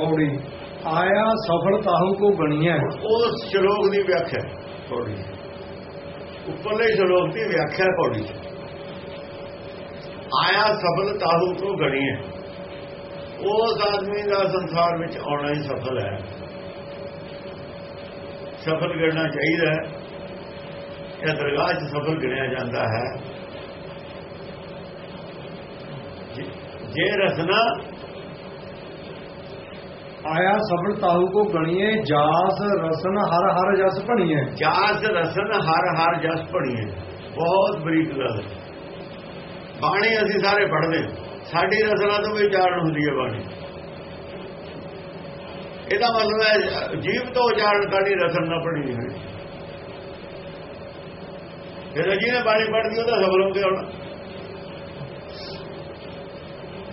ਪੌੜੀ। ਆਇਆ ਸਫਲ ਤਾਹੂ ਕੋ ਗਣੀਐ ਉਸ ਸ਼ਲੋਕ ਦੀ ਵਿਆਖਿਆ। ਪੌੜੀ। ਉੱਪਰਲੇ ਸ਼ਲੋਕ ਦੀ ਵਿਆਖਿਆ ਪੌੜੀ। ਆਇਆ ਸਫਲ ਤਾਹੂ ਕੋ ਗਣੀਐ ਉਸ ਆਦਮੀ ਦਾ ਸੰਸਾਰ ਵਿੱਚ ਆਉਣਾ ਹੀ ਸਫਲ ਹੈ। ਸਫਲ ਗਿਣਨਾ ਚਾਹੀਦਾ ਹੈ। ਇਹ ਦਰਗਾਹ 'ਚ ਸਫਲ ਗਿਣਿਆ ਜਾਂਦਾ ਹੈ। ਜੇ ਰਸਨਾ ਆਇਆ ਸਫਲ ਤਾਹੂ ਕੋ ਗਣੀਐ ਜਾਸ ਰਸਨ ਹਰ ਹਰ ਜਸ ਭਣੀਐ ਜਾਸ ਰਸਨ ਹਰ ਹਰ ਜਸ ਪੜੀਏ ਬਹੁਤ ਬਰੀਕ ਗੱਲ ਬਾਣੀ ਅਸੀਂ ਸਾਰੇ ਪੜ੍ਹਦੇ ਸਾਡੀ ਰਸਨਾ ਤੋਂ ਵੀ ਉਚਾਰਨ ਹੁੰਦੀ ਹੈ ਬਾਣੀ। ਇਹਦਾ ਮਤਲਬ ਹੈ, ਜੀਵ ਤੋਂ ਉਚਾਰਨ ਸਾਡੀ ਰਸਨ ਨਾ ਪੜੀ ਹੈ। ਫਿਰ ਜਿਹਨੇ ਬਾਣੀ ਪੜ੍ਹਦੀ, ਉਹਦਾ ਸਫਲ ਹੋ ਗਿਆ ਹੁਣ।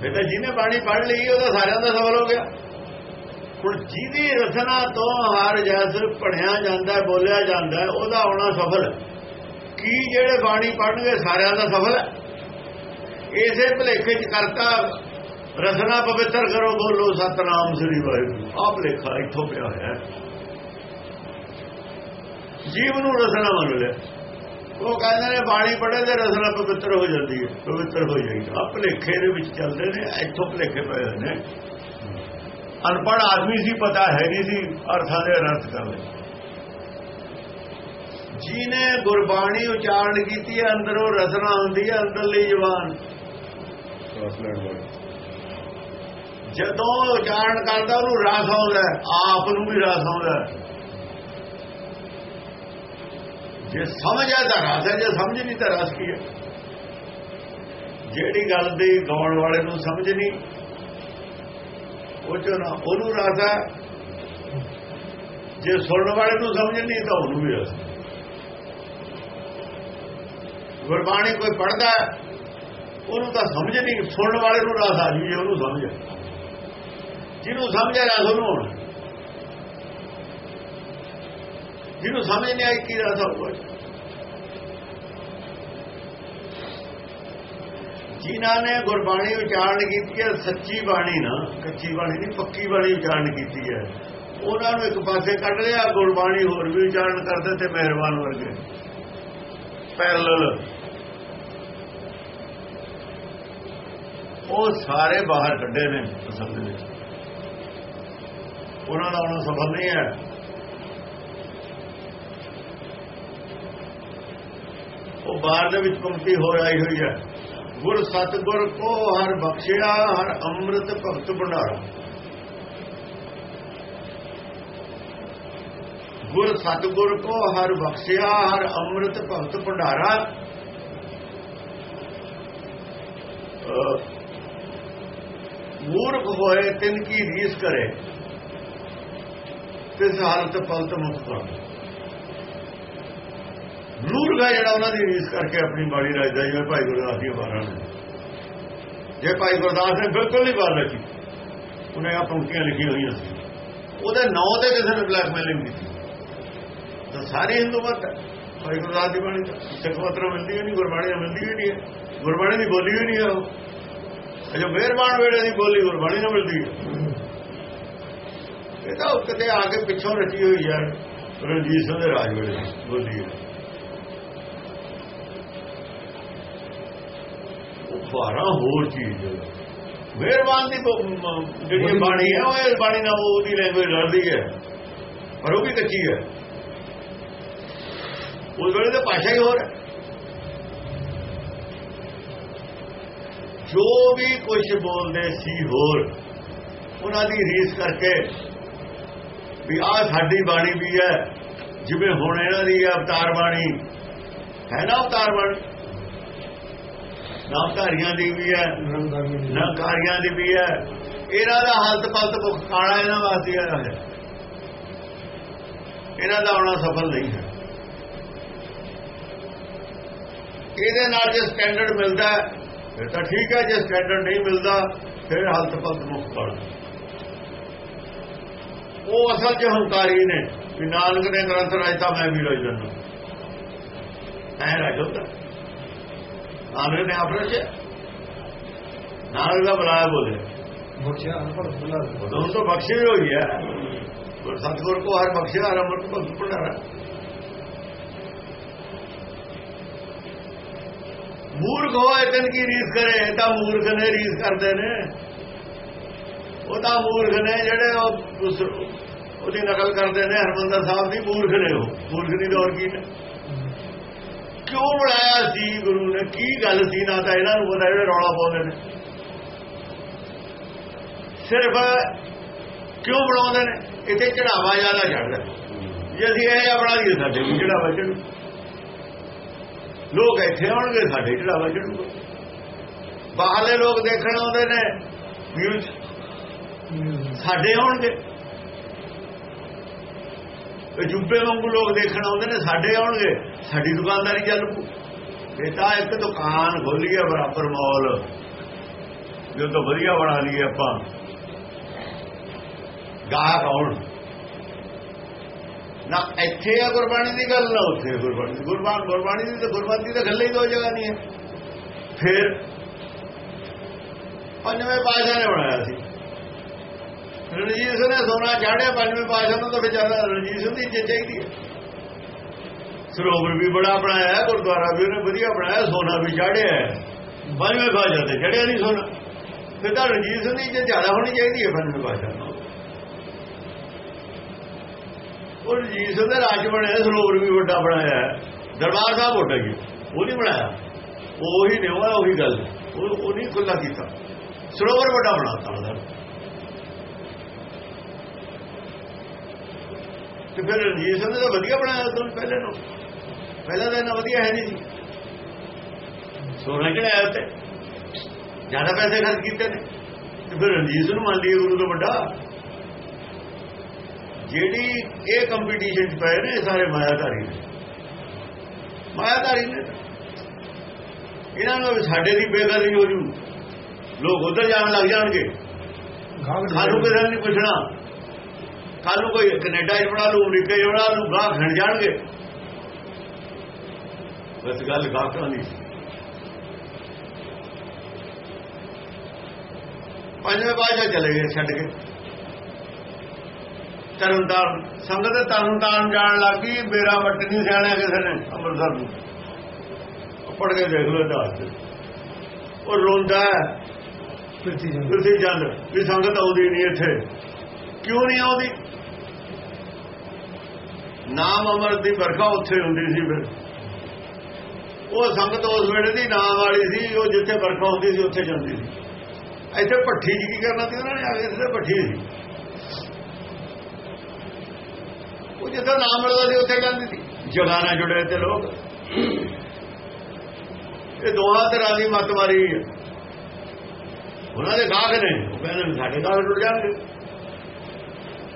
ਬੇਟਾ ਜਿਹਨੇ ਬਾਣੀ ਪੜ੍ਹ ਲਈ, ਉਹਦਾ ਸਾਰਿਆਂ ਦਾ ਸਫਲ ਹੋ ਗਿਆ। ਹੁਣ ਜਿਹਦੀ ਰਸਨਾ ਤੋਂ ਹਰ ਜਸ ਪੜਿਆ ਜਾਂਦਾ, ਬੋਲਿਆ ਜਾਂਦਾ, ਉਹਦਾ ਆਉਣਾ ਸਫਲ। ਕੀ ਜਿਹੜੇ ਬਾਣੀ ਪੜਨਗੇ ਸਾਰਿਆਂ ਦਾ ਸਫਲ ਇਸੇ ਭਲੇਖੇ ਚ ਕਰਤਾ ਰਸਨਾ ਪਵਿੱਤਰ ਕਰੋ, ਬੋਲੋ ਸਤਨਾਮ ਸ੍ਰੀ ਵਾਹਿਗੁਰੂ। ਆਪ ਲੇਖਾ ਇੱਥੋਂ ਪਿਆ ਹੋਇਆ ਜੀਵ ਨੂੰ ਰਸਨਾ ਮੰਨ ਲਿਆ। ਉਹ ਕਹਿੰਦੇ ਨੇ, ਬਾਣੀ ਪੜ੍ਹੇ ਤੇ ਰਸਨਾ ਪਵਿੱਤਰ ਹੋ ਜਾਂਦੀ ਹੈ। ਪਵਿੱਤਰ ਹੋ ਜਾਏਗੀ ਆਪ ਭਲੇਖੇ ਦੇ ਵਿੱਚ ਚੱਲਦੇ ਨੇ, ਇੱਥੋਂ ਭਲੇਖੇ ਪਏ ਹੋਏ ਨੇ। ਅਨਪੜ੍ਹ ਆਦਮੀ ਸੀ ਪਤਾ ਹੈ ਨਹੀਂ ਸੀ ਅਰਥਾਂ ਦੇ ਅਰਥ ਕਰ ਲਏ ਜਿਹਨੇ ਗੁਰਬਾਣੀ ਉਚਾਰਨ ਕੀਤੀ ਹੈ ਅੰਦਰੋਂ ਰਸਨਾ ਹੁੰਦੀ ਹੈ ਅੰਦਰਲੀ ਜ਼ਬਾਨ। ਜਦੋਂ ਉਚਾਰਨ ਕਰਦਾ ਉਹਨੂੰ ਰਸ ਆਉਂਦਾ ਆਪ ਨੂੰ ਵੀ ਰਸ ਆਉਂਦਾ। ਜੇ ਸਮਝ ਆ ਤਾਂ ਰਸ ਹੈ ਜੇ ਸਮਝ ਨਹੀਂ ਤਾਂ ਰਸ ਕੀ ਹੈ? ਜਿਹੜੀ ਗੱਲ ਦੀ ਗਾਉਣ ਵਾਲੇ ਨੂੰ ਸਮਝ ਨਹੀਂ ਉਹ ਚੋਂ ਨਾ ਉਹਨੂੰ ਰਸ ਹੈ ਜੇ ਸੁਣਨ ਵਾਲੇ ਨੂੰ ਸਮਝ ਨਹੀਂ ਤਾਂ ਉਹਨੂੰ ਵੀ ਰਸ ਗੁਰਬਾਣੀ ਕੋਈ ਪੜਦਾ ਉਹਨੂੰ ਤਾਂ ਸਮਝ ਨਹੀਂ, ਸੁਣਨ ਵਾਲੇ ਨੂੰ ਰਸ ਆ ਜੀ ਉਹਨੂੰ ਸਮਝ ਜਿਹਨੂੰ ਸਮਝ ਰਸ ਉਹਨੂੰ ਹੋਣਾ ਜਿਹਨੂੰ ਸਮਝ ਨਹੀਂ ਆਈ, ਕੀ ਰਸ ਆਊਗਾ ਜਿਨ੍ਹਾਂ ਨੇ ਗੁਰਬਾਣੀ ਉਚਾਰਨ ਕੀਤੀ ਹੈ, ਸੱਚੀ ਬਾਣੀ ਨਾ, ਕੱਚੀ ਬਾਣੀ ਨਹੀਂ, ਪੱਕੀ ਬਾਣੀ ਉਚਾਰਨ ਕੀਤੀ ਹੈ। ਉਹਨਾਂ ਨੂੰ ਇੱਕ ਪਾਸੇ ਕੱਢ ਲਿਆ, ਗੁਰਬਾਣੀ ਹੋਰ ਵੀ ਉਚਾਰਨ ਕਰਦੇ ਤੇ ਮਿਹਰਬਾਨ ਵਰਗੇ। ਪੈਰਲਲ। ਉਹ ਸਾਰੇ ਬਾਹਰ ਕੱਢੇ ਨੇ ਪਸੰਦ ਵਿੱਚ। ਉਹਨਾਂ ਦਾ ਉਹਨਾਂ ਸਫਲ ਨਹੀਂ ਹੈ। ਉਹ ਬਾਹਰ ਦੇ ਵਿੱਚ ਪੰਕਤੀ ਹੋਰ ਆਈ ਹੋਈ ਹੈ। ਗੁਰ ਸਤਗੁਰ ਕੋ ਹਰ ਬਖਸ਼ਿਆ, ਹਰ ਅੰਮ੍ਰਿਤ ਭਗਤ ਭੰਡਾਰਾ। ਗੁਰ ਸਤਗੁਰ ਕੋ ਹਰ ਬਖਸ਼ਿਆ, ਹਰ ਅੰਮ੍ਰਿਤ ਭਗਤ ਭੰਡਾਰਾ। ਮੂਰਖ ਹੋਏ, ਤਿਨ ਕੀ ਰੀਸ ਕਰੇ? ਤਿਸ ਹਾਲਤ ਪਲਤ ਮੁਕਤ ਕਰ ਮੂਰਖ ਹੈ ਜਿਹੜਾ ਉਹਨਾਂ ਦੀ ਰੀਸ ਕਰਕੇ ਆਪਣੀ ਬਾਣੀ ਰਚਦਾ ਜਿਵੇਂ ਭਾਈ ਗੁਰਦਾਸ ਦੀ ਬਾਰਾਂ ਨੇ। ਜੇ ਭਾਈ ਗੁਰਦਾਸ ਨੇ ਬਿਲਕੁਲ ਨਹੀਂ ਬਾਤ ਲਿਖੀ ਉਹਨੇ ਆ ਪੰਕਤੀਆਂ ਲਿਖੀਆਂ ਹੋਈਆਂ ਸੀ। ਉਹਦੇ ਨਾਂ ਤੇ ਕਿਸੇ ਨੇ ਬਲੈਕਮੇਲਿੰਗ ਕੀਤੀ। ਤਾਂ ਸਾਰੇ ਹਿੰਦੂ ਮਤ ਹੈ। ਭਾਈ ਗੁਰਦਾਸ ਦੀ ਬਾਣੀ ਸਿੱਖ ਪੱਤਰ ਮਿਲਦੀ ਹੀ ਨਹੀਂ ਗੁਰਬਾਣੀ ਨਾਲ ਮਿਲਦੀ ਹੀ ਨਹੀਂ ਹੈ। ਗੁਰਬਾਣੀ ਦੀ ਬੋਲੀ ਵੀ ਨਹੀਂ ਹੈ ਉਹ। ਅਜੇ ਮਿਹਰਬਾਨ ਵੇਲੇ ਦੀ ਬੋਲੀ ਗੁਰਬਾਣੀ ਨਾਲ ਮਿਲਦੀ ਹੈ। ਇਹ ਤਾਂ ਕਿਤੇ ਆ ਕੇ ਪਿੱਛੋਂ ਰਚੀ ਹੋਈ ਹੈ, ਰਣਜੀਤ ਸਿੰਘ ਦੇ ਰਾਜ ਵੇਲੇ ਦੀ ਬੋਲੀ ਹੈ। ਉਹ ਫਾਰਾ ਹੋਰ ਚੀਜ਼ ਮਿਹਰਬਾਨ ਦੀ ਜਿਹੜੀ ਬਾਣੀ ਹੈ, ਉਹ ਇਹ ਬਾਣੀ ਨਾਲ ਉਹਦੀ ਲੈਂਗੁਏਜ ਲੜਦੀ ਹੈ। ਪਰ ਉਹ ਵੀ ਕੱਚੀ ਹੈ। ਉਸ ਵੇਲੇ ਤਾਂ ਭਾਸ਼ਾ ਹੀ ਹੋਰ ਹੈ। ਜੋ ਵੀ ਕੁਝ ਬੋਲਦੇ ਸੀ ਹੋਰ, ਉਹਨਾਂ ਦੀ ਰੀਸ ਕਰਕੇ ਵੀ ਆ ਸਾਡੀ ਬਾਣੀ ਵੀ ਹੈ, ਜਿਵੇਂ ਹੁਣ ਇਹਨਾਂ ਦੀ ਹੈ ਅਵਤਾਰ ਬਾਣੀ। ਹੈ ਨਾ ਅਵਤਾਰ ਬਾਣੀ? ਨਾਮਧਾਰੀਆਂ ਦੀ ਵੀ ਹੈ ਨਕਾਰੀਆਂ ਦੀ ਵੀ ਹੈ। ਇਹਨਾਂ ਦਾ ਹਾਲਤ ਪਲਤ ਮੁਖ ਕਾਲਾ ਇਹਨਾਂ ਵਾਸਤੇ ਆਇਆ ਹੈ ਇਹਨਾਂ ਦਾ ਆਉਣਾ ਸਫਲ ਨਹੀਂ ਹੈ। ਇਹਦੇ ਨਾਲ ਜੇ ਸਟੈਂਡਰਡ ਮਿਲਦਾ, ਫਿਰ ਤਾਂ ਠੀਕ ਹੈ, ਜੇ ਸਟੈਂਡਰਡ ਨਹੀਂ ਮਿਲਦਾ, ਫਿਰ ਹਾਲਤ ਪਲਤ ਮੁਖ ਕਾਲਾ ਉਹ ਅਸਲ ਚ ਹੰਕਾਰੀ ਨੇ, ਵੀ ਨਾਨਕ ਨੇ ਗ੍ਰੰਥ ਰਚਤਾ ਮੈਂ ਵੀ ਰਚ ਦਿੰਦਾ ਐ ਰਚ ਹੁੰਦਾ। ਨਾਨਕ ਨੇ ਆਪ ਰਚਿਆ ਨਾਨਕ ਦਾ ਬੁਲਾਇਆ ਬੋਲੇ। ਬਖਸ਼ਿਆ ਅਨਪੜ੍ਹ ਭੁੱਲਾ ਉਦੋਂ ਤੋਂ ਬਖਸ਼ੀ ਹੋਈ ਹੈ। ਗੁਰ ਸਤਗੁਰ ਕੋ ਹਰ ਬਖਸ਼ਿਆ ਹਰ ਅਮਰਤ ਭਗਤ ਭੰਡਾਰਾ। ਮੂਰਖ ਹੋਏ ਤਨ ਕੀ ਰੀਸ ਕਰੇ ਤਾਂ ਮੂਰਖ ਨੇ ਰੀਸ ਕਰਦੇ ਨੇ। ਉਹ ਤਾਂ ਮੂਰਖ ਨੇ ਜਿਹੜੇ ਉਹ ਉਹਦੀ ਨਕਲ ਕਰਦੇ ਨੇ ਹਰਮੰਦਰ ਸਾਹਿਬ ਦੀ ਮੂਰਖ ਨੇ ਉਹ। ਮੂਰਖ ਨਹੀਂ ਤਾਂ ਹੋਰ ਕੀ ਨੇ। ਕਿਉਂ ਬਣਾਇਆ ਸੀ ਗੁਰੂ ਨੇ? ਕੀ ਗੱਲ ਸੀ? ਨਾ ਤਾਂ ਇਹਨਾਂ ਨੂੰ ਪਤਾ ਜਿਹੜੇ ਰੌਲਾ ਪਾਉਂਦੇ ਨੇ। ਸਿਰਫ ਕਿਉਂ ਬਣਾਉਂਦੇ ਨੇ? ਇੱਥੇ ਚੜਾਵਾ ਜ਼ਿਆਦਾ ਚੜਦਾ ਜੇ ਅਸੀਂ ਇਹ ਆਪਣਾ ਦੀ ਸਾਡੇ ਵੀ ਚੜਾਵਾ ਚੜੂ ਲੋਕ ਇੱਥੇ ਆਉਣਗੇ, ਸਾਡੇ ਚੜਾਵਾ ਚੜੂਗਾ ਬਾਹਰਲੇ ਲੋਕ ਦੇਖਣ ਆਉਂਦੇ ਨੇ ਵਿਊਜ਼ ਸਾਡੇ ਆਉਣਗੇ। ਅਜੂਬੇ ਵਾਂਗੂ ਲੋਕ ਦੇਖਣ ਆਉਂਦੇ ਨੇ, ਸਾਡੇ ਆਉਣਗੇ, ਸਾਡੀ ਦੁਕਾਨਦਾਰੀ ਚੱਲ ਪੂ ਇਹ ਤਾਂ ਇੱਕ ਦੁਕਾਨ ਖੋਲੀ ਹੈ ਬਰਾਬਰ ਮਾਲ। ਜੋ ਤਾਂ ਵਧੀਆ ਬਣਾ ਲਈਏ ਆਪਾਂ। ਗਾਹਕ ਆਉਣ। ਨਾ, ਇੱਥੇ ਆ ਗੁਰਬਾਣੀ ਦੀ ਗੱਲ, ਨਾ ਉੱਥੇ ਗੁਰਬਾਣੀ ਗੁਰਬਾਣੀ ਗੁਰਬਾਣੀ ਦੀ ਤਾਂ ਗੁਰਬਾਣੀ ਤਾਂ ਗੱਲ ਹੀ ਦੋ ਜਗ੍ਹਾ ਨਹੀਂ ਹੈ। ਫਿਰ ਪੰਜਵੇਂ ਪਾਸ਼ਾ ਨੇ ਬਣਾਇਆ ਸੀ। ਰਣਜੀਤ ਸਿੰਘ ਨੇ ਸੋਨਾ ਚਾੜਿਆ, ਪੰਜਵੇਂ ਪਾਸ਼ਾ ਨੂੰ ਤਾਂ ਵਿਚਾਰਾ ਰਣਜੀਤ ਸਿੰਘ ਦੀ ਇੱਜ਼ਤ ਚਾਹੀਦੀ ਹੈ। ਸਰੋਵਰ ਵੀ ਬੜਾ ਬਣਾਇਆ ਗੁਰਦੁਆਰਾ ਵੀ ਉਹਨੇ ਵਧੀਆ ਬਣਾਇਆ, ਸੋਨਾ ਵੀ ਚਾੜਿਆ ਪੰਜਵੇਂ ਪਾਸ਼ਾ ਤੇ ਚੜਿਆ ਨਹੀਂ ਸੋਨਾ। ਫਿਰ ਤਾਂ ਰਣਜੀਤ ਸਿੰਘ ਦੀ ਇੱਜ਼ਤ ਜ਼ਿਆਦਾ ਹੋਣੀ ਚਾਹੀਦੀ ਹੈ ਪੰਜਵੇਂ ਪਾਸ਼ਾ ਨੂੰ ਉਹ ਰਣਜੀਤ ਸਿੰਘ ਦਾ ਰਾਜ ਬਣਿਆ ਸਰੋਵਰ ਵੀ ਵੱਡਾ ਬਣਾਇਆ ਦਰਬਾਰ ਸਾਹਿਬ ਵੱਡਾ ਜੀ ਉਹ ਨਹੀਂ ਬਣਾਇਆ। ਉਹੀ ਨੇ ਉਹ ਉਹੀ ਗੱਲ ਉਹ ਉਹ ਨਹੀਂ ਖੁੱਲਾ ਕੀਤਾ। ਸਰੋਵਰ ਵੱਡਾ ਬਣਾਤਾ ਉਹਦਾ। ਤੇ ਫਿਰ ਰਣਜੀਤ ਸਿੰਘ ਨੇ ਤਾਂ ਵਧੀਆ ਬਣਾਇਆ ਤੋਂ ਪਹਿਲੇ ਨੂੰ ਪਹਿਲਾਂ ਤਾਂ ਇਹਨਾਂ ਵਧੀਆ ਹੈ ਨਹੀਂ ਸੀ। ਸੋਨਾ ਚੜਾਇਆ ਉੱਤੇ? ਜ਼ਿਆਦਾ ਪੈਸੇ ਖਰਚ ਕੀਤੇ ਨੇ। ਤੇ ਫਿਰ ਰਣਜੀਤ ਨੂੰ ਮੰਨ ਲਈਏ ਗੁਰੂ ਤੋਂ ਵੱਡਾ। ਜਿਹੜੀ ਇਹ ਕੰਪੀਟੀਸ਼ਨ ਚ ਪਏ ਨੇ ਸਾਰੇ ਮਾਇਆਧਾਰੀ ਨੇ। ਮਾਇਆਧਾਰੀ ਨੇ ਇਹਨਾਂ ਨੂੰ ਸਾਡੇ ਦੀ ਬੇਗਾਰੀ ਹੋ ਜੂ। ਲੋਕ ਉਧਰ ਜਾਣ ਲੱਗ ਜਾਣਗੇ। ਖਾਨੂੰ ਕਿਸੇ ਨਹੀਂ ਪੁੱਛਣਾ। ਕੱਲ ਕੋਈ ਕੈਨੇਡਾ ਚ ਬਣਾ ਲੂ ਅਮਰੀਕਾ ਚ ਬਣਾ ਲੂ ਗਾਹ ਖਣ ਜਾਣਗੇ। ਬਸ ਗੱਲ ਗਾਹਕਾਂ ਦੀ ਪੰਜਵੇਂ ਬਾਜਾ ਚਲੇ ਗਏ ਛੱਡ ਕੇ। ਤਰਨਤਾਰਨ ਸੰਗਤ ਤਰਨਤਾਰਨ ਜਾਣ ਲੱਗੀ ਮੇਰਾ ਵੱਟ ਨਹੀਂ ਸਿਆਣਿਆ ਕਿਸੇ ਨੇ ਅੰਮ੍ਰਿਤਸਰ ਨੂੰ। ਪੜ ਕੇ ਦੇਖ ਲੋ ਚ। ਉਹ ਰੋਂਦਾ ਪ੍ਰਿਥੀ ਜਨ ਵੀ ਸੰਗਤ ਆਉਂਦੀ ਨਹੀਂ ਇੱਥੇ। ਕਿਉਂ ਨਹੀਂ ਆਉਂਦੀ? ਨਾਮ ਅਮਰ ਦੀ ਵਰਖਾ ਉੱਥੇ ਹੁੰਦੀ ਸੀ ਫਿਰ। ਉਹ ਸੰਗਤ ਉਸ ਵੇਲੇ ਦੀ ਨਾਮ ਵਾਲੀ ਸੀ, ਉਹ ਜਿੱਥੇ ਵਰਖਾ ਹੁੰਦੀ ਸੀ ਉੱਥੇ ਜਾਂਦੀ ਸੀ। ਇੱਥੇ ਭੱਠੀ ਜੀ ਕੀ ਕਰਨਾ ਸੀ ਉਹਨਾਂ ਨੇ, ਆ ਇੱਥੇ ਭੱਠੀ ਸੀ। ਉਹ ਜਿੱਥੇ ਨਾਮ ਮਿਲਦਾ ਸੀ ਉੱਥੇ ਜਾਂਦੀ ਸੀ। ਜਗ੍ਹਾ ਨਾਲ ਜੁੜੇ ਤੇ ਲੋਕ। ਇਹ ਦੋਹਾਂ ਤਰ੍ਹਾਂ ਦੀ ਮਤ ਮਾਰੀ ਉਹਨਾਂ ਦੇ ਗਾਹਕ ਨੇ। ਉਹ ਕਹਿੰਦੇ ਸਾਡੇ ਗਾਹਕ ਜੁੜ ਜਾਣਗੇ।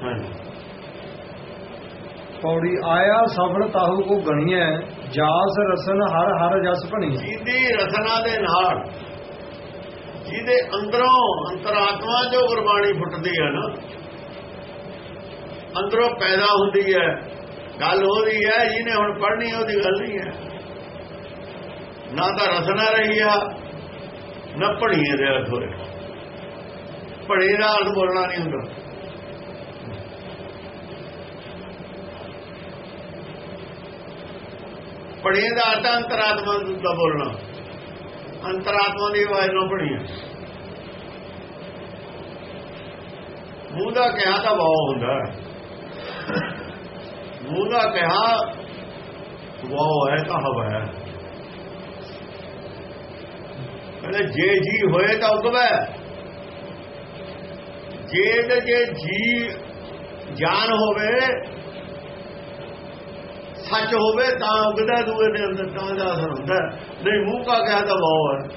ਹਾਂਜੀ। ਪੌੜੀ ਆਇਆ ਸਫਲ ਤਾਹੂ ਕੋ ਗਣੀਐ, ਜਾਸ ਰਸਨ ਹਰ ਹਰ ਜਸ ਭਣੀ। ਜਿਹਦੀ ਰਸਨਾ ਦੇ ਨਾਲ, ਜਿਹਦੇ ਅੰਦਰੋਂ ਅੰਤਰਾਤਮਾ ਜੋ ਗੁਰਬਾਣੀ ਫੁੱਟਦੀ ਹੈ ਨਾ, ਅੰਦਰੋਂ ਪੈਦਾ ਹੁੰਦੀ ਹੈ, ਗੱਲ ਹੋ ਰਹੀ ਹੈ, ਜਿਹਨੇ ਹੁਣ ਪੜ੍ਹਨੀ ਉਹਦੀ ਗੱਲ ਨਹੀਂ ਹੈ। ਨਾ ਤਾਂ ਰਸਨਾ ਰਹੀ ਆ, ਨਾ ਪੜੀਏ ਦੇ ਅਰਥ ਹੋਏ। ਪੜੀ ਦਾ ਅਰਥ ਬੋਲਣਾ ਨਹੀਂ ਹੁੰਦਾ। ਪੜੀ ਦਾ ਅਰਥ ਅੰਤਰਾਤਮਾ ਦਾ ਬੋਲਣਾ। ਅੰਤਰਾਤਮਾ ਦੀ ਆਵਾਜ਼ ਨਾ ਬਣੀ ਮੂੰਹ ਦਾ ਕਿਹਾ ਤਾਂ ਵਾਹ ਹੁੰਦਾ ਮੂੰਹ ਦਾ ਕਿਹਾ, ਵਾਹ ਹੈ ਤਾਂ ਹਵਾ ਹੈ। ਕਹਿੰਦੇ ਜੇ ਜੀ ਹੋਏ ਤਾਂ ਉਗਵੇ ਜੇ ਤੇ ਜੇ ਜੀ ਜਾਨ ਹੋਵੇ ਸੱਚ ਹੋਵੇ ਤਾਂ ਉਗਦਾ, ਦੂਏ ਦੇ ਅੰਦਰ ਤਾਂ ਦਾ ਅਸਰ ਹੁੰਦਾ। ਨਹੀਂ, ਮੂੰਹ ਕਾ ਕਹਿਆ ਤਾਂ ਵਾਹ ਹੈ।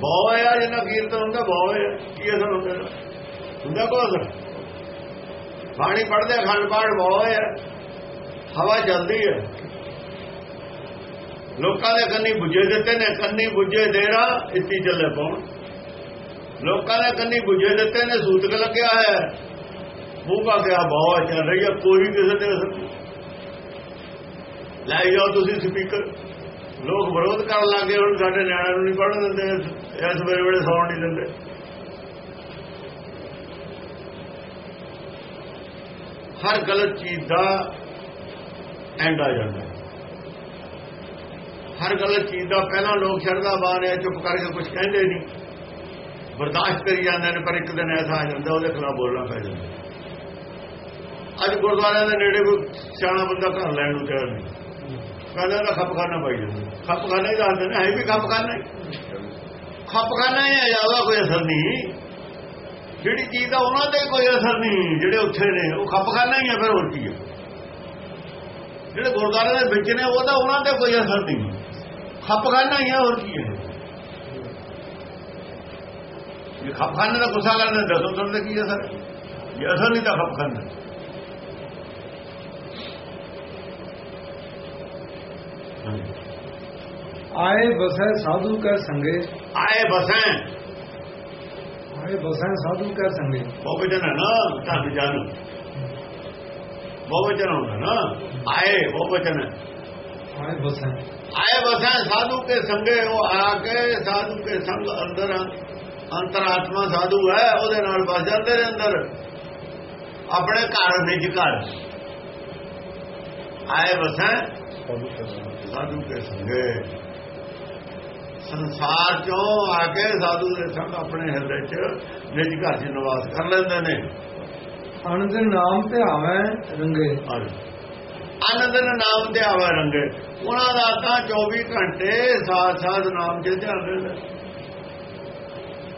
ਵਾਹ ਹੈ ਜਿਹਨਾਂ ਕੀਰਤਨ ਹੁੰਦਾ ਵਾਹ ਹੈ। ਕੀ ਅਸਰ ਹੁੰਦਾ? ਹੁੰਦਾ ਕੋ ਅਸਰ ਬਾਣੀ ਪੜਦੇ ਅਖੰਡ ਪਾਠ ਵਾਹ ਹੈ। ਹਵਾ ਚੱਲਦੀ ਹੈ। ਲੋਕਾਂ ਦੇ ਕੰਨੀ ਬੁੱਝੇ ਦਿੱਤੇ ਨੇ, ਕੰਨੀ ਬੁੱਝੇ ਦੇਰਾ ਇੱਤੀ ਚੱਲੇ ਪਾਉਣ। ਲੋਕਾਂ ਦੇ ਕੰਨੀ ਬੁੱਝੇ ਦਿੱਤੇ ਨੇ, ਸੂਤਕ ਲੱਗਿਆ ਹੈ। ਮੂੰਹ ਕਾ ਕਿਹਾ ਬਾਵਾ ਚੱਲ ਰਹੀ ਹੈ। ਕੋਈ ਕਿਸੇ ਦੇ ਅਸਰ ਲੈ ਜਾਓ ਤੁਸੀਂ ਸਪੀਕਰ। ਲੋਕ ਵਿਰੋਧ ਕਰਨ ਲੱਗੇ ਹੁਣ ਸਾਡੇ ਨਿਆਣਿਆਂ ਨੂੰ ਨਹੀਂ ਪੜ੍ਹਨ ਦਿੰਦੇ ਇਸ ਵੇਲੇ ਵੇਲੇ ਸੌਣ ਨਹੀਂ ਦਿੰਦੇ। ਹਰ ਗਲਤ ਚੀਜ਼ ਦਾ ਐਂਡ ਆ ਜਾਂਦਾ। ਹਰ ਗਲਤ ਚੀਜ਼ ਦਾ ਪਹਿਲਾਂ ਲੋਕ ਛੜਦਾ ਬਾਹਰ ਆ, ਚੁੱਪ ਕਰਕੇ ਕੁਝ ਕਹਿੰਦੇ ਨਹੀਂ। ਬਰਦਾਸ਼ਤ ਕਰੀ ਜਾਂਦੇ ਨੇ, ਪਰ ਇੱਕ ਦਿਨ ਐਸਾ ਆ ਜਾਂਦਾ, ਉਹਦੇ ਖਿਲਾਫ ਬੋਲਣਾ ਪੈ ਜਾਂਦਾ। ਅੱਜ ਗੁਰਦੁਆਰਿਆਂ ਦੇ ਨੇੜੇ ਕੋਈ ਸਿਆਣਾ ਬੰਦਾ ਘਰ ਲੈਣ ਨੂੰ ਤਿਆਰ ਨਹੀਂ। ਕਹਿੰਦਾ ਨਾ ਖਪਖਾਨਾ ਪਾਈ ਜਾਂਦਾ। ਖਪਖਾਨਾ ਹੀ ਦੱਸਦੇ ਨੇ ਹੈ ਵੀ ਖਪਖਾਨਾ। ਹੀ ਖਪਖਾਨਾ ਹੀ ਜ਼ਿਆਦਾ ਕੋਈ ਅਸਰ ਨਹੀਂ। ਜਿਹੜੀ ਚੀਜ਼ ਦਾ ਉਹਨਾਂ ਤੇ ਕੋਈ ਅਸਰ ਨਹੀਂ, ਜਿਹੜੇ ਉੱਥੇ ਨੇ, ਉਹ ਖਪਖਾਨਾ ਹੀ ਹੈ ਫਿਰ ਹੋਰ ਕੀ ਹੈ ਜਿਹੜੇ ਗੁਰਦੁਆਰੇ ਦੇ ਵਿੱਚ ਨੇ ਉਹਦਾ ਉਹਨਾਂ ਤੇ ਕੋਈ ਅਸਰ ਨਹੀਂ। ਖਪਖਾਨਾ ਹੀ ਹੈ ਹੋਰ ਕੀ ਹੈ ਇਹ ਖਪਖਾਨੇ ਦਾ ਗੁੱਸਾ ਕਰਦੇ ਦੱਸੋ ਤੁਹਾਨੂੰ ਕੀ ਅਸਰ? ਹੈ? ਇਹ ਅਸਰ ਨਹੀਂ ਤਾਂ ਖਪਖਾਨਾ। ਆਏ ਬਸੈ ਸਾਧੂ ਕੈ ਸੰਗੇ। ਆਏ ਬਸੈਂ ਆਏ ਬਸੈ ਸਾਧੂ ਕੈ ਸੰਗੇ। ਉਹ ਵਚਨ ਹੈ ਨਾ ਤਾਂ ਜਾਨ। ਉਹ ਵਚਨ ਹੁੰਦਾ ਨਾ। ਆਏ ਉਹ ਵਚਨ ਹੈ। ਆਏ ਬਸੈ ਆਏ ਬਸਾਂ ਸਾਧੂ ਕੇ ਸੰਗੇ ਉਹ ਆ ਕੇ ਸਾਧੂ ਕੇ ਸੰਗ ਅੰਦਰ ਅੰਤਰਾਤਮਾ ਸਾਧੂ ਹੈ ਉਹਦੇ ਨਾਲ ਵਸ ਜਾਂਦੇ ਨੇ ਅੰਦਰ। ਆਪਣੇ ਘਰ ਨਿਜ ਘਰ। ਆਏ ਬਸਾਂ ਸਾਧੂ ਕੇ ਸੰਗੇ ਸੰਸਾਰ ਚੋਂ ਆ ਕੇ ਸਾਧੂ ਦੇ ਸੰਗ ਆਪਣੇ ਹਿਰਦੇ 'ਚ ਨਿਜ ਘਰ 'ਚ ਨਿਵਾਸ ਕਰ ਲੈਂਦੇ ਨੇ। ਅਨੰਦ ਨਾਮ ਤੇ ਆਵੇਂ ਰੰਗੇ। ਆਨੰਦ ਦੇ ਨਾਮ ਤੇ ਆਵਾ ਰੰਗੇ। ਉਹਨਾਂ ਦਾ ਤਾਂ 24 ਘੰਟੇ ਸਾਥ ਸਾਥ ਨਾਮ ਚ ਧਿਆਨ ਰਹਿੰਦਾ।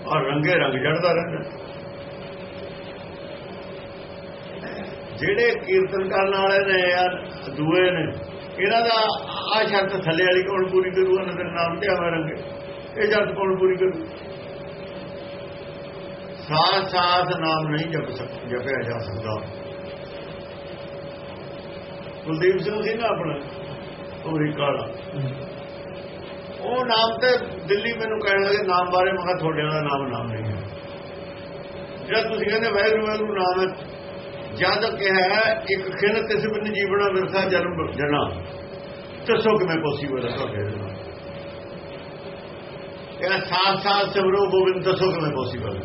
ਔਰ ਰੰਗੇ ਰੰਗ ਜੜਦਾ ਰਹਿੰਦਾ। ਜਿਹੜੇ ਕੀਰਤਨ ਕਰਨ ਵਾਲੇ ਨੇ ਯਾਰ ਦੂਏ ਨੇ ਇਹਨਾਂ ਦਾ? ਆ ਸ਼ਰਤ ਥੱਲੇ ਵਾਲੀ ਕੌਣ ਪੂਰੀ ਕਰੂ ਉਹਨਾਂ ਦੇ ਨਾਮ ਤੇ ਆਵਾ ਰੰਗੇ। ਇਹ ਸ਼ਰਤ ਕੌਣ ਪੂਰੀ ਕਰੂ ਸਾਥ ਸਾਥ ਨਾਮ ਨਹੀਂ ਜਪ ਸਕ, ਜਪਿਆ ਜਾ ਸਕਦਾ। ਕੁਲਦੀਪ ਸਿੰਘ ਸੀ ਨਾ ਆਪਣਾ? ਉਹ ਕਾਲਾ। ਉਹ ਨਾਮ ਤੇ ਦਿੱਲੀ ਮੈਨੂੰ ਕਹਿਣ ਲੱਗੇ, ਨਾਮ ਬਾਰੇ ਮੈਂ ਕਿਹਾ ਤੁਹਾਡੇ ਦਾ ਨਾਮ ਨਾਮ ਨਹੀਂ ਹੈ। ਜਦ ਤੁਸੀਂ ਕਹਿੰਦੇ ਵੈਗਰੂ ਵੈਗਰੂ ਨਾਮ ਹੈ ਜਦ ਕਿਹਾ ਇੱਕ ਖਿਨ ਕਿਸ ਬਿਨ ਜੀਵਣਾ ਵਿਰਸਾ ਜਨਮ ਜਨਾ। ਦੱਸੋ ਕਿਵੇਂ ਪੋਸੀਬਲ ਹੈ ਤੁਹਾਡੇ ਨਾਲ? ਇਹ ਸਾਥ ਸਾਥ ਸਿਮਰੋ ਗੋਬਿੰਦ, ਦੱਸੋ ਕਿਵੇਂ ਪੋਸੀਬਲ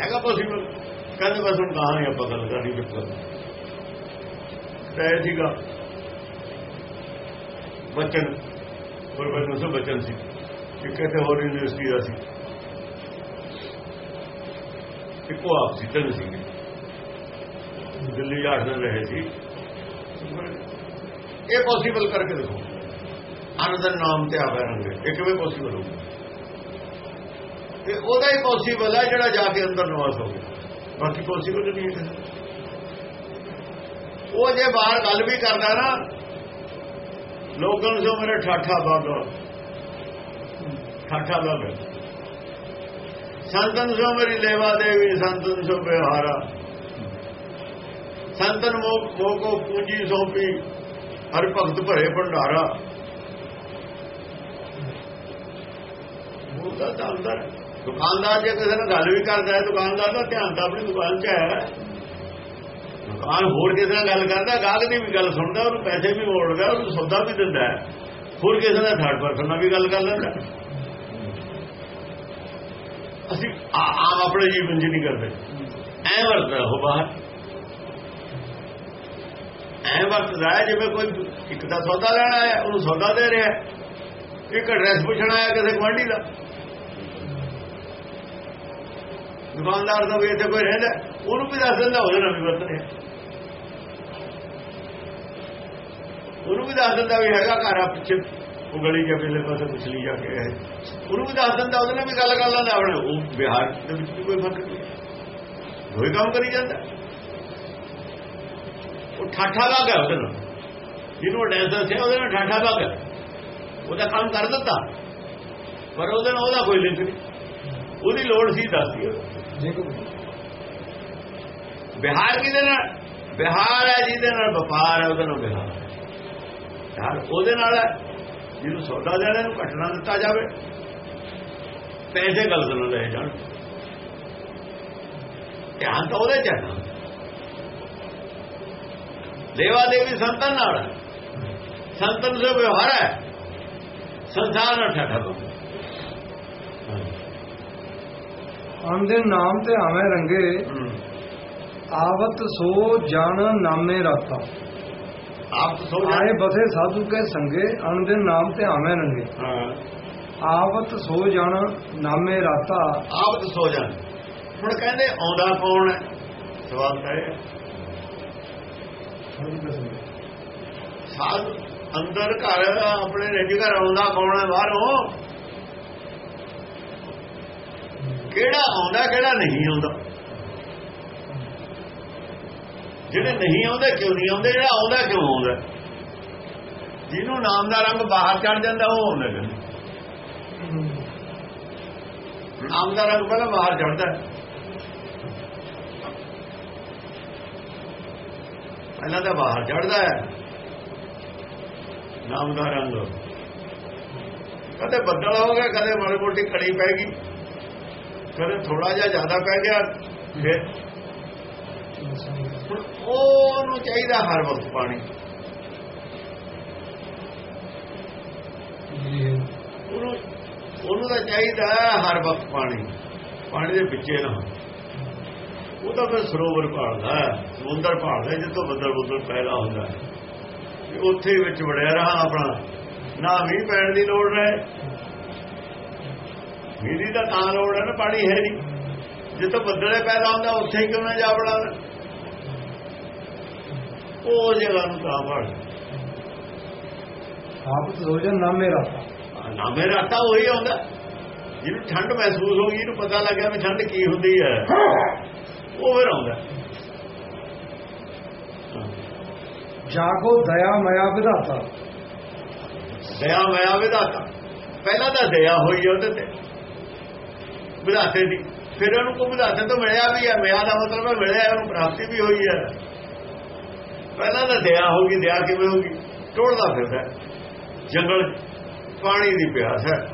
ਹੈਗਾ ਪੋਸੀਬਲ ਕਹਿੰਦੇ ਬਸ ਹੁਣ ਕਹਾਂ ਆਪਾਂ ਗੱਲ ਕਰਨੀ ਕਿੱਥੇ ਤੈ। ਸੀਗਾ। ਬਚਨ। ਪ੍ਰੋਫੈਸਰ ਸੋ ਬਚਨ ਸੀ। ਕਿ ਕਿਤੇ ਹੋਰ ਯੂਨੀਵਰਸਿਟੀ ਦਾ ਸੀ। ਇੱਕੋ ਆਪ ਸੀ ਸੀ ਦਿੱਲੀ ਜਾ ਰਹੇ ਸੀ। ਇਹ ਪੋਸੀਬਲ ਕਰਕੇ ਦੇਖੋ। ਆਨੰਦ ਨਾਮ ਤੇ ਆਵੇ ਰੰਗੇ ਇਹ ਕਿਵੇਂ ਪੋਸੀਬਲ ਹੋਊਗਾ ਤੇ ਉਹਦਾ ਹੀ ਪੋਸੀਬਲ ਹੈ ਜਿਹੜਾ ਜਾ ਕੇ ਅੰਦਰ ਨਿਵਾਸ ਹੋਵੇ ਬਾਕੀ ਪੋਸੀਬਲ ਨਹੀਂ ਹੈ। ਉਹ ਜੇ ਬਾਹਰ ਗੱਲ ਵੀ ਕਰਦਾ ਨਾ, ਲੋਕਾਂ ਨੂੰ ਸੋ ਮੇਰੇ ਠਾਠਾ ਬਾਗਾ ਠਾਠਾ ਬਾਗਾ ਸੰਤਨ ਸੋ ਮੇਰੀ ਲੇਵਾ ਦੇਵੀ, ਸੰਤਨ ਸੋ ਬਿਹਾਰਾ ਸੰਤਨ ਮੋਹ ਕੋ ਪੂੰਜੀ ਸੌਂਪੀ ਹਰ ਭਗਤ ਭਰੇ ਭੰਡਾਰਾ। ਉਹਦਾ ਤਾਂ ਅੰਦਰ ਦੁਕਾਨਦਾਰ ਜੇ ਕਿਸੇ ਨਾਲ ਗੱਲ ਵੀ ਕਰਦਾ ਹੈ, ਦੁਕਾਨਦਾਰ ਦਾ ਧਿਆਨ ਤਾਂ ਆਪਣੀ ਦੁਕਾਨ 'ਚ ਹੈ। ਦੁਕਾਨ ਹੋਰ ਕਿਸੇ ਨਾਲ ਗੱਲ ਕਰਦਾ, ਗਾਹਕ ਦੀ ਵੀ ਗੱਲ ਸੁਣਦਾ, ਉਹਨੂੰ ਪੈਸੇ ਵੀ ਮੋੜਦਾ, ਉਹਨੂੰ ਸੌਦਾ ਵੀ ਦਿੰਦਾ ਹੋਰ ਕਿਸੇ ਨਾਲ ਥਰਡ ਪਰਸਨ ਨਾਲ ਵੀ ਗੱਲ ਕਰ ਲੈਂਦਾ। ਅਸੀਂ ਆਮ ਆਪਣੇ ਜੀਵਨ 'ਚ ਨਹੀਂ ਕਰਦੇ। ਐ ਵਰਤਦਾ ਉਹ ਬਾਹਰ। ਐ ਵਰਤਦਾ ਜਿਵੇਂ ਕੋਈ ਇੱਕ ਦਾ ਸੌਦਾ ਲੈਣਾ ਹੈ ਉਹਨੂੰ ਸੌਦਾ ਦੇ ਰਿਹਾ। ਇੱਕ ਐਡਰੈਸ ਪੁੱਛਣਾ ਹੈ ਕਿਸੇ ਗਵਾਂਢੀ ਦਾ। ਦੁਕਾਨਦਾਰ ਦਾ ਵੀ ਇੱਥੇ ਕੋਈ ਰਹਿੰਦਾ, ਉਹਨੂੰ ਵੀ ਦੱਸ ਦਿੰਦਾ, ਉਹਦੇ ਨਾਲ ਵੀ ਵਰਤ ਰਿਹਾ। ਉਹਨੂੰ ਵੀ ਦੱਸ ਦਿੰਦਾ ਵੀ ਹੈਗਾ ਘਰ ਆ ਪਿੱਛੇ। ਉਹ ਗਲੀ ਦੇ ਪਿਛਲੇ ਪਾਸੇ ਪਿਛਲੀ ਜਾ ਕੇ ਹੈ ਉਹਨੂੰ ਵੀ ਦੱਸ ਦਿੰਦਾ, ਉਹਦੇ ਨਾਲ ਵੀ ਗੱਲ ਕਰ ਲੈਂਦਾ ਆਪਣੇ। ਉਹ ਬਿਹਾਰ ਦੇ ਵਿੱਚ ਵੀ ਕੋਈ ਫ਼ਰਕ ਨਹੀਂ। ਕੋਈ ਕੰਮ ਕਰੀ ਜਾਂਦਾ। ਉਹ ਠਾਠਾ ਲੱਗ ਗਿਆ ਉਹਦੇ ਨਾਲ। ਜਿਹਨੂੰ ਡੈਂਸਰ ਸੀ ਉਹਦੇ ਨਾਲ ਠਾਠਾ ਲੱਗ ਗਿਆ ਉਹਦਾ ਕੰਮ ਕਰ ਦਿੱਤਾ। ਪਰ ਉਹਦੇ ਨਾਲ ਉਹਦਾ ਕੋਈ ਲਿੰਕ ਨਹੀਂ। ਉਹਦੀ ਲੋੜ ਸੀ ਦੱਸਦੀ ਜੇ ਬਿਹਾਰ ਕਿਹਦੇ ਨਾਲ? ਬਿਹਾਰ ਹੈ ਜਿਹਦੇ ਨਾਲ ਵਪਾਰ ਹੈ, ਉਹਦੇ ਨਾਲ ਬਿਹਾਰ ਯਾਰ ਉਹਦੇ ਨਾਲ ਹੈ। ਜਿਹਨੂੰ ਸੌਦਾ ਦੇਣਾ ਨੂੰ ਘਟਣਾ ਦਿੱਤਾ ਜਾਵੇ। ਪੈਸੇ ਗਲਤ ਨਾ ਲਏ ਜਾਣ। ਧਿਆਨ ਤਾਂ ਉਹਦੇ ਚ ਹੈ ਦੇਵਾ ਦੇਵੀ ਸੰਤਨ ਨਾਲ। ਸੰਤਨ ਸੇ ਵਿਵਹਾਰ ਹੈ। ਸੰਸਾਰ ਨਾਲ ਠੱਠਾ ਤੋਂ। ਅੰਦੇ ਨਾਮ ਤੇ ਆਵੇਂ ਰੰਗੇ। ਆਵਤ ਸੋ ਜਨ ਨਾਮੇ ਰਾਤਾ। ਆਪ ਸੋ ਜਾਏ। ਬਸੇ ਸਾਧੂ ਕੇ ਸੰਗੇ ਅਣ ਦਿਨ ਨਾਮ ਤੇ ਆਵੇਂ ਰੰਗੇ ਹਾਂ। ਆਵਤ ਸੋ ਜਨ ਨਾਮੇ ਰਾਤਾ। ਆਪ ਤਾਂ ਸੋ ਜਾਣ। ਹੁਣ ਕਹਿੰਦੇ ਆਉਂਦਾ ਕੌਣ ਹੈ? ਸਵਾਲ ਹੈ। ਸਾਧ ਅੰਦਰ ਘਰ ਆਪਣੇ ਰਿੱਝ ਘਰ ਆਉਂਦਾ ਕੌਣ ਹੈ? ਬਾਹਰੋਂ? ਕਿਹੜਾ ਆਉਂਦਾ ਕਿਹੜਾ ਨਹੀਂ ਆਉਂਦਾ? ਜਿਹੜੇ ਨਹੀਂ ਆਉਂਦੇ ਕਿਉਂ ਨਹੀਂ ਆਉਂਦੇ? ਜਿਹੜਾ ਆਉਂਦਾ ਕਿਉਂ ਆਉਂਦਾ? ਜਿਹਨੂੰ ਨਾਮ ਦਾ ਰੰਗ ਬਾਹਰ ਚੜ ਜਾਂਦਾ, ਉਹ ਆਉਂਦਾ ਨਾਮ ਦਾ ਰੰਗ ਪਹਿਲਾਂ ਬਾਹਰ ਚੜਦਾ ਪਹਿਲਾਂ ਤਾਂ ਬਾਹਰ ਚੜਦਾ ਹੈ। ਨਾਮ ਦਾ ਰੰਗ। ਕਦੇ ਬੱਦਲ ਹੋ ਗਿਆ, ਕਦੇ ਮਾੜੀ ਮੋਟੀ ਕੜੀ ਪੈ ਗਈ। ਕਦੇ ਥੋੜਾ ਜਿਹਾ ਜ਼ਿਆਦਾ ਪੈ ਗਿਆ, ਫਿਰ ਉਹਨੂੰ ਚਾਹੀਦਾ ਹਰ ਵਕਤ ਪਾਣੀ। ਉਹਨੂੰ ਉਹਨੂੰ ਤਾਂ ਚਾਹੀਦਾ ਹਰ ਵਕਤ ਪਾਣੀ। ਪਾਣੀ ਦੇ ਵਿੱਚੇ ਨਾ। ਉਹ ਤਾਂ ਫਿਰ ਸਰੋਵਰ ਭਾਲਦਾ ਸਮੁੰਦਰ ਭਾਲਦਾ ਜਿੱਥੋਂ ਬੱਦਲ ਬੱਦਲ ਪੈਦਾ ਹੁੰਦਾ ਹੈ। ਉੱਥੇ ਵਿੱਚ ਵੜਿਆ ਰਹਾ ਆਪਣਾ। ਨਾ ਵੀ ਪੈਣ ਦੀ ਲੋੜ ਹੈ। ਮੀਰੀ ਦਾ ਤਾਂ ਲੋੜ ਹੈ ਨਾ ਪਾਣੀ ਹੈ ਨਹੀਂ। ਜਿੱਥੋਂ ਬੱਦਲੇ ਪੈਦਾ ਹੁੰਦਾ ਉੱਥੇ ਹੀ ਕਿਵੇਂ ਜਾ ਵੜਾਂਦਾ ਉਹ ਜਗ੍ਹਾ ਨੂੰ ਤਾਂ ਭਾਲ ਆਵਤ ਸੋ ਜਨ ਨਾਮੇ ਰਾਤਾ ਨਾ ਮੇਰਾ ਤਾਂ ਉਹੀ ਆਉਂਦਾ। ਜਿਹਨੂੰ ਠੰਡ ਮਹਿਸੂਸ ਹੋ ਗਈ ਇਹਨੂੰ ਪਤਾ ਲੱਗਿਆ ਵੀ ਠੰਡ ਕੀ ਹੁੰਦੀ ਹੈ। ਉਹ ਫਿਰ ਆਉਂਦਾ। ਜਾਗੋ ਦਇਆ ਮਇਆ ਵਿਧਾਤਾ। ਦਇਆ ਮਾਇਆ ਵਿਧਾਤਾ। ਪਹਿਲਾਂ ਤਾਂ ਦਇਆ ਹੋਈ ਉਹਦੇ ਤੇ। ਵਿਧਾਤੇ ਦੀ। ਫਿਰ ਉਹਨੂੰ ਕੋ ਵਿਧਾਤੇ ਤੋਂ ਮਿਲਿਆ ਵੀ ਹੈ। ਮਿਆ ਦਾ ਮਤਲਬ ਹੈ ਮਿਲਿਆ ਉਹਨੂੰ ਪ੍ਰਾਪਤੀ ਵੀ ਹੋਈ ਹੈ। ਪਹਿਲਾਂ ਤਾਂ ਦਇਆ ਹੋ ਗਈ ਦਇਆ ਕਿਵੇਂ ਹੋਗੀ ਟੋੜਦਾ ਫਿਰਦਾ। ਹੈ। ਜੰਗਲ ਪਾਣੀ ਦੀ ਪਿਆਸ ਹੈ।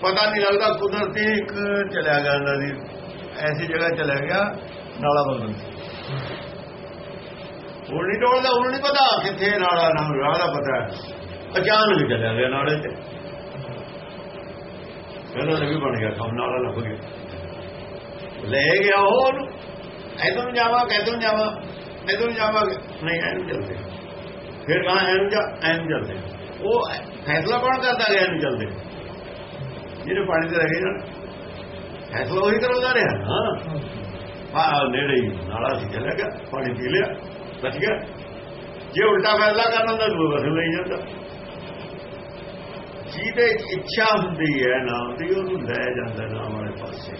ਪਤਾ ਨਹੀਂ ਲੱਗਦਾ ਕੁਦਰਤੀ ਇੱਕ ਚਲਿਆ ਗਿਆ ਨਦੀ ਐਸੀ ਜਗ੍ਹਾ ਚਲਿਆ ਗਿਆ, ਨਾਲਾ ਬੰਦ ਉਹ ਨਹੀਂ ਟੋੜਦਾ ਉਹਨੂੰ ਨਹੀਂ ਪਤਾ ਕਿੱਥੇ ਨਾਲਾ ਨਾ ਰਾਹ ਦਾ ਪਤਾ ਹੈ। ਅਚਾਨਕ ਚਲਿਆ ਗਿਆ ਨਾਲੇ ਤੇ। ਕਹਿੰਦਾ ਵੀ ਬਣ ਗਿਆ ਕੰਮ, ਨਾਲਾ ਲੱਭ ਗਿਆ। ਲੈ ਗਿਆ ਉਹ ਉਹਨੂੰ। ਇਧਰ ਨੂੰ ਜਾਵਾਂ, ਕਿਧਰ ਨੂੰ ਜਾਵਾਂ? ਇਧਰ ਜਾਵਾਂਗੇ। ਨਹੀਂ, ਐਨ ਚੱਲਦੇ। ਫਿਰ ਨਾ ਐਨ ਜਾ, ਐਨ ਚੱਲਦੇ। ਉਹ ਫੈਸਲਾ ਕੌਣ ਕਰਦਾ ਗਿਆ ਐਨ ਚੱਲਦੇ। ਜਿਹੜੇ ਪਾਣੀ ਤੇ ਰਹੇ ਜਾਣ ਫੈਸਲਾ ਉਹੀ ਕਰਾਉਂਦਾ ਰਿਹਾ। ਹਾਂ। ਆ ਨੇੜੇ ਹੀ ਨਾਲਾ ਸੀ ਚਲਾ ਗਿਆ, ਪਾਣੀ ਪੀ ਲਿਆ, ਬਚ ਗਿਆ। ਜੇ ਉਲਟਾ ਫੈਸਲਾ ਕਰਨਾ ਹੁੰਦਾ ਦੂਏ ਪਾਸੇ ਲਈ ਜਾਂਦਾ। ਜਿਹਦੇ ਇੱਛਾ ਹੁੰਦੀ ਹੈ ਨਾਮ ਦੀ, ਉਹਨੂੰ ਲੈ ਜਾਂਦਾ ਨਾਮ ਵਾਲੇ ਪਾਸੇ।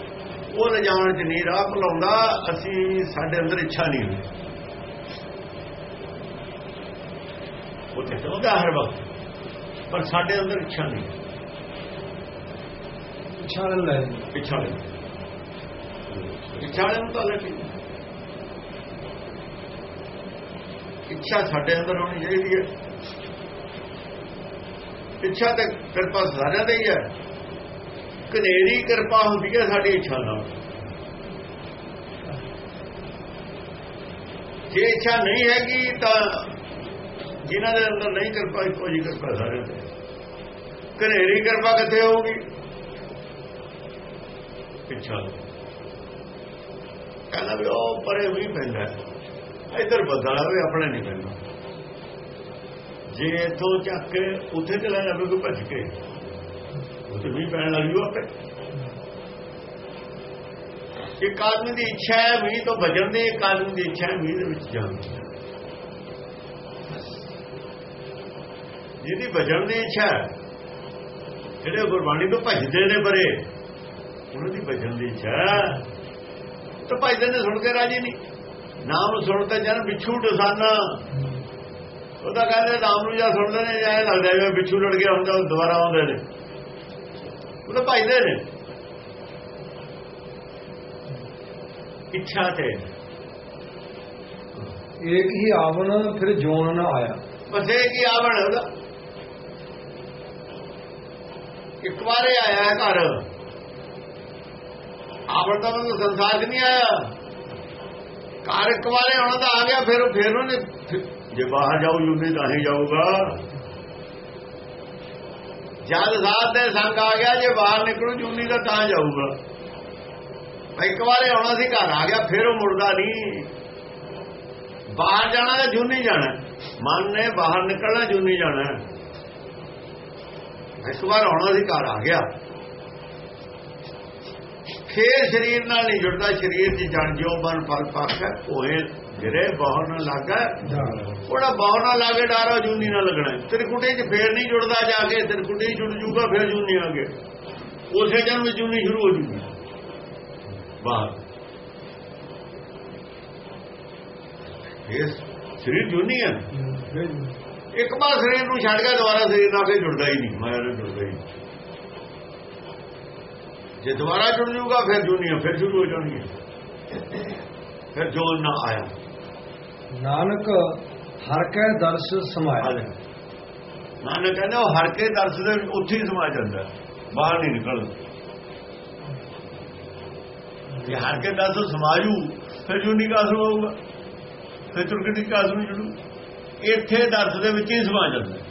ਉਹ ਲਿਜਾਣ ਚ ਨਹੀਂ, ਰਾਹ ਭੁਲਾਉਂਦਾ, ਅਸੀਂ ਸਾਡੇ ਅੰਦਰ ਇੱਛਾ ਨਹੀਂ ਹੁੰਦੀ। ਉਹ ਤੇ ਚਾਹੁੰਦਾ ਹਰ ਵਕਤ। ਪਰ ਸਾਡੇ ਅੰਦਰ ਇੱਛਾ ਨਹੀਂ। ਇੱਛਾ ਲੈ ਇੱਛਾ ਨਹੀਂ ਇੱਛਾ ਨੂੰ ਤਾਂ ਲੱਗੀ ਇੱਛਾ ਸਾਡੇ ਅੰਦਰ ਹੋਣੀ ਚਾਹੀਦੀ ਹੈ। ਇੱਛਾ ਤੇ ਕਿਰਪਾ ਸਾਰਿਆਂ ਦੀ ਹੈ। ਕਨੇਰੀ ਕਿਰਪਾ ਹੁੰਦੀ ਹੈ ਸਾਡੀ ਇੱਛਾ ਨਾਲ। ਜੇ ਇੱਛਾ ਨਹੀਂ ਹੈਗੀ ਤਾਂ ਜਿਨ੍ਹਾਂ ਦੇ ਅੰਦਰ ਨਹੀਂ ਕਿਰਪਾ ਇੱਕੋ ਜੀ ਕਿਰਪਾ ਸਾਰਿਆਂ ਦੀ ਕਨੇਰੀ ਕਿਰਪਾ ਕਿੱਥੇ ਹੋਊਗੀ? ਪਿੱਛਾ ਕਹਿੰਦਾ ਵੀ ਉਹ ਪਰੇ ਵੀ ਪੈਂਦਾ। ਇੱਧਰ ਬਦਲਾ ਵੀ ਆਪਣੇ ਨਹੀਂ ਪੈਂਦਾ। ਜੇ ਇਥੋਂ ਚੱਕ ਕੇ ਉੱਥੇ ਚਲਾ ਜਾਵੇ, ਕੋਈ ਭੱਜ ਕੇ। ਉੱਥੇ ਵੀ ਪੈਣ ਲੱਗ ਜੂ ਆਪੇ। ਇੱਕ ਆਦਮੀ ਦੀ ਇੱਛਾ ਹੈ ਵੀ ਤੋਂ ਭਜਣ ਦੀ, ਇੱਕ ਆਦਮੀ ਦੀ ਇੱਛਾ ਹੈ ਵੀ ਦੇ ਵਿੱਚ ਜਾਣ ਦੀ। ਜਿਹਦੀ ਭਜਣ ਦੀ ਇੱਛਾ ਜਿਹੜੇ ਗੁਰਬਾਣੀ ਤੋਂ ਭਜਦੇ ਨੇ ਪਰੇ ਉਹਨਾਂ ਦੀ ਭਜਣ ਦੀ ਇੱਛਾ ਤਾਂ ਭਜਦੇ ਨੇ ਸੁਣ ਕੇ ਰਾਜੀ ਨਹੀਂ। ਨਾਮ ਸੁਣ ਤਾਂ ਜਨ ਵਿਛੂ ਡਸਾਨਾ। ਉਹ ਤਾਂ ਕਹਿੰਦੇ ਨਾਮ ਨੂੰ ਜਾਂ ਸੁਣਦੇ ਨੇ ਜਾਂ ਇਹ ਲੱਗਦਾ ਜਿਵੇਂ ਵਿਛੂ ਲੜ ਗਿਆ ਹੁੰਦਾ ਉਹ ਦੁਬਾਰਾ ਆਉਂਦੇ ਨੇ। ਉਹ ਤਾਂ ਭਜਦੇ ਨੇ। ਇੱਛਾ ਤੇ। ਏਕ ਹੀ ਆਵਣ ਫਿਰ ਜੋਨ ਨਾ ਆਇਆ। ਬਸ ਇਹ ਕੀ ਆਵਣ। ਉਹਦਾ ਇੱਕ ਵਾਰੇ ਆਇਆ ਹੈ ਘਰ। ਆਵਣ ਤਾਂ ਮਤਲਬ ਸੰਸਾਰ 'ਚ ਨਹੀਂ ਆਇਆ। ਘਰ ਇੱਕ ਵਾਰੇ ਆਉਣਾ ਤਾਂ ਆ ਗਿਆ, ਫਿਰ ਫਿਰ ਉਹਨੇ ਜੇ ਬਾਹਰ ਜਾਊ, ਯੂਨੀ ਤਾਂ ਹੀ ਜਾਊਗਾ। ਜਦ ਸਾਥ ਦੇ ਸੰਗ ਆ ਗਿਆ, ਜੇ ਬਾਹਰ ਨਿਕਲੂ ਜੂਨੀ ਦਾ ਤਾਂ ਜਾਊਗਾ। ਇੱਕ ਵਾਰੇ ਆਉਣਾ ਸੀ, ਘਰ ਆ ਗਿਆ, ਫਿਰ ਉਹ ਮੁੜਦਾ ਨਹੀਂ। ਬਾਹਰ ਜਾਣਾ ਤਾਂ ਜੂਨੀ ਜਾਣਾ। ਮਨ ਨੇ ਬਾਹਰ ਨਿਕਲਣਾ ਜੂਨੀ ਜਾਣਾ। ਇੱਕ ਵਾਰ ਆਉਣਾ ਸੀ ਘਰ ਆ ਗਿਆ। ਫੇਰ ਸਰੀਰ ਨਾਲ ਨਹੀਂ ਜੁੜਦਾ, ਸਰੀਰ ਦੀ ਜਣ ਜੋ ਬਨ ਫਲ ਪੱਕ ਹੈ ਜਿਹੜੇ ਬਾਹਰ ਨਾਲ ਲੱਗਾ। ਉਹਦਾ ਬਾਹਰ ਨਾਲ ਲਾਗੇ, ਡਾਰਾ ਜੂਨੀ ਨਾਲ ਲੱਗਣਾ। ਤ੍ਰਿਕੁਟੀ 'ਚ ਫੇਰ ਨਹੀਂ ਜੁੜਦਾ ਜਾ ਕੇ ਤ੍ਰਿਕੁਟੀ 'ਚ ਜੁੜ ਜੂਗਾ, ਫੇਰ ਜੂਨੀ ਆ ਕੇ। ਉਸੇ ਜਨਮ ਵਿੱਚ ਜੂਨੀ ਸ਼ੁਰੂ ਹੋ ਜੂਗੀ। ਬਾਹਰ। ਇਹ ਸਰੀਰ ਜੂਨੀ ਹੈ। ਇੱਕ ਵਾਰ ਸਰੀਰ ਨੂੰ ਛੱਡ ਕੇ ਦੁਬਾਰਾ ਸਰੀਰ ਨਾਲ ਫੇਰ ਜੁੜਦਾ ਹੀ ਨਹੀਂ। ਮਾਇਆ ਨਾਲ ਜੁੜਦਾ ਹੀ ਨਹੀਂ। ਜੇ ਦੁਬਾਰਾ ਜੁੜ ਜੂਗਾ ਫਿਰ ਜੂਨੀਆਂ ਫਿਰ ਸ਼ੁਰੂ ਹੋ ਜਾਣਗੀਆਂ ਫਿਰ ਜੋਨ ਨਾ ਆਇਆ। ਨਾਨਕ ਹਰ ਕੈ ਦਰਸ ਸਮਾਇਆ। ਨਾਨਕ ਕਹਿੰਦਾ ਉਹ ਹਰ ਕੇ ਦਰਸ ਦੇ ਉੱਥੇ ਹੀ ਸਮਾ ਜਾਂਦਾ ਬਾਹਰ ਨਹੀਂ ਨਿਕਲਦਾ। ਜੇ ਹਰ ਕੇ ਦਰਸ ਸਮਾਜੂ ਫਿਰ ਜੂਨੀ ਕਾਸ ਹੋਊਗਾ? ਫਿਰ ਤੁਰਕਟੀ ਕਾਸ ਨੂੰ ਜੁੜੂ ਇੱਥੇ ਦਰਸ ਦੇ ਵਿੱਚ ਹੀ ਸਮਾ ਜਾਂਦਾ।